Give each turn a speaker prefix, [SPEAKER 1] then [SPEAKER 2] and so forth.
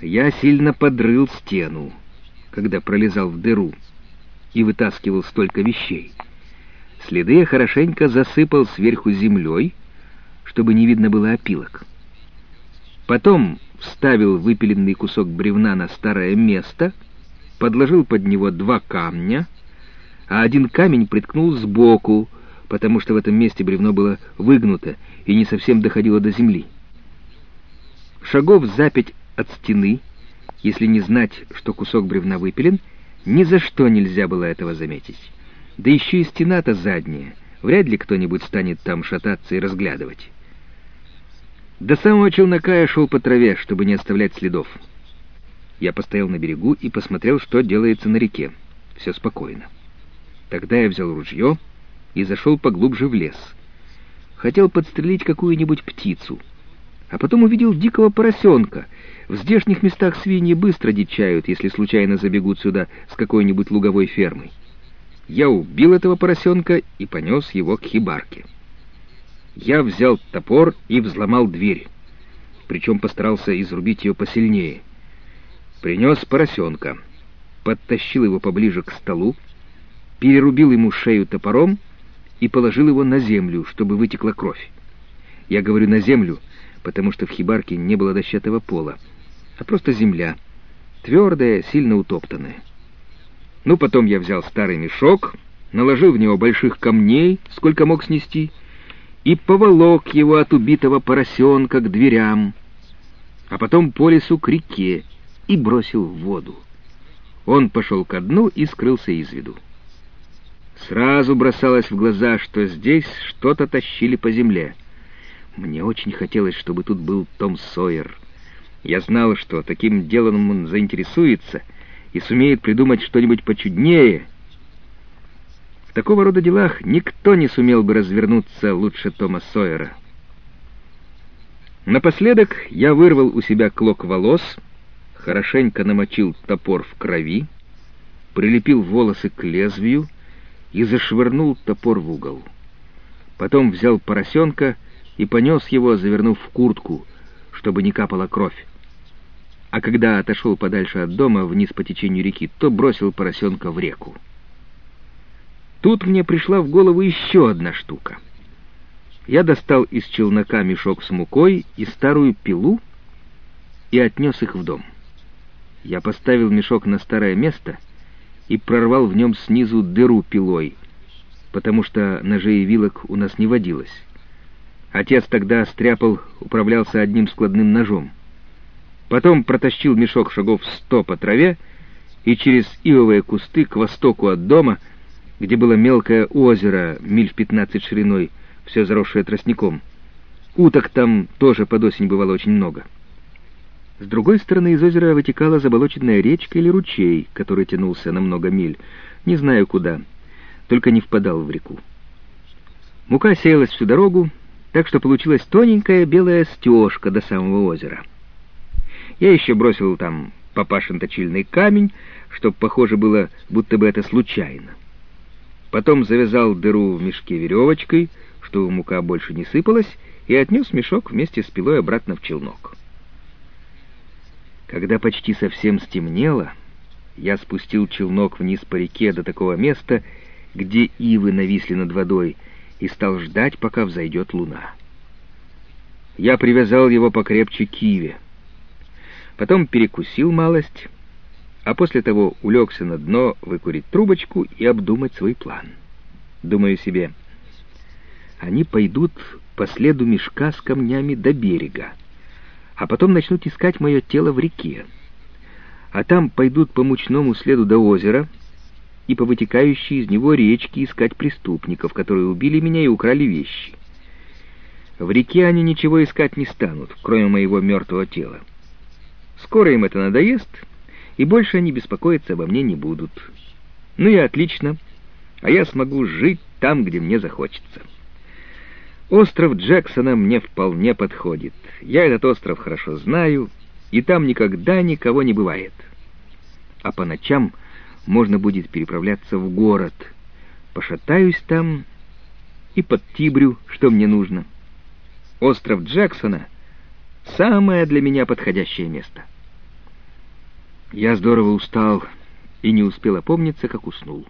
[SPEAKER 1] Я сильно подрыл стену, когда пролезал в дыру и вытаскивал столько вещей. Следы я хорошенько засыпал сверху землей, чтобы не видно было опилок. Потом вставил выпиленный кусок бревна на старое место, подложил под него два камня, а один камень приткнул сбоку, потому что в этом месте бревно было выгнуто и не совсем доходило до земли. Шагов за пять от стены, если не знать, что кусок бревна выпилен, ни за что нельзя было этого заметить. Да еще и стена-то задняя, вряд ли кто-нибудь станет там шататься и разглядывать. До самого челнока я шел по траве, чтобы не оставлять следов. Я постоял на берегу и посмотрел, что делается на реке. Все спокойно. Тогда я взял ружье и зашел поглубже в лес. Хотел подстрелить какую-нибудь птицу. А потом увидел дикого поросенка. В здешних местах свиньи быстро дичают, если случайно забегут сюда с какой-нибудь луговой фермой. Я убил этого поросенка и понес его к хибарке. Я взял топор и взломал дверь, причем постарался изрубить ее посильнее. Принес поросенка, подтащил его поближе к столу, перерубил ему шею топором и положил его на землю, чтобы вытекла кровь. Я говорю «на землю», потому что в хибарке не было дощатого пола, а просто земля, твердая, сильно утоптанная. Ну, потом я взял старый мешок, наложил в него больших камней, сколько мог снести, и поволок его от убитого поросенка к дверям, а потом по лесу к реке и бросил в воду. Он пошел ко дну и скрылся из виду. Сразу бросалось в глаза, что здесь что-то тащили по земле. Мне очень хотелось, чтобы тут был Том Сойер. Я знал, что таким делом он заинтересуется и сумеет придумать что-нибудь почуднее. В такого рода делах никто не сумел бы развернуться лучше Тома Сойера. Напоследок я вырвал у себя клок волос, хорошенько намочил топор в крови, прилепил волосы к лезвию, и зашвырнул топор в угол. Потом взял поросенка и понес его, завернув в куртку, чтобы не капала кровь. А когда отошел подальше от дома, вниз по течению реки, то бросил поросенка в реку. Тут мне пришла в голову еще одна штука. Я достал из челнока мешок с мукой и старую пилу и отнес их в дом. Я поставил мешок на старое место — и прорвал в нем снизу дыру пилой, потому что ножей и вилок у нас не водилось. Отец тогда стряпал, управлялся одним складным ножом. Потом протащил мешок шагов сто по траве и через ивовые кусты к востоку от дома, где было мелкое озеро, миль в пятнадцать шириной, все заросшее тростником. Уток там тоже под осень бывало очень много. С другой стороны из озера вытекала заболоченная речка или ручей, который тянулся на много миль, не знаю куда, только не впадал в реку. Мука сеялась всю дорогу, так что получилась тоненькая белая стежка до самого озера. Я еще бросил там папашин точильный камень, чтоб похоже было, будто бы это случайно. Потом завязал дыру в мешке веревочкой, чтобы мука больше не сыпалась, и отнес мешок вместе с пилой обратно в челнок. Когда почти совсем стемнело, я спустил челнок вниз по реке до такого места, где ивы нависли над водой, и стал ждать, пока взойдет луна. Я привязал его покрепче к иве. Потом перекусил малость, а после того улегся на дно выкурить трубочку и обдумать свой план. Думаю себе, они пойдут по следу мешка с камнями до берега а потом начнут искать мое тело в реке. А там пойдут по мучному следу до озера и по вытекающей из него речке искать преступников, которые убили меня и украли вещи. В реке они ничего искать не станут, кроме моего мертвого тела. Скоро им это надоест, и больше они беспокоиться обо мне не будут. Ну и отлично, а я смогу жить там, где мне захочется». Остров Джексона мне вполне подходит. Я этот остров хорошо знаю, и там никогда никого не бывает. А по ночам можно будет переправляться в город. Пошатаюсь там и под Тибрю, что мне нужно. Остров Джексона — самое для меня подходящее место. Я здорово устал и не успел опомниться, как уснул.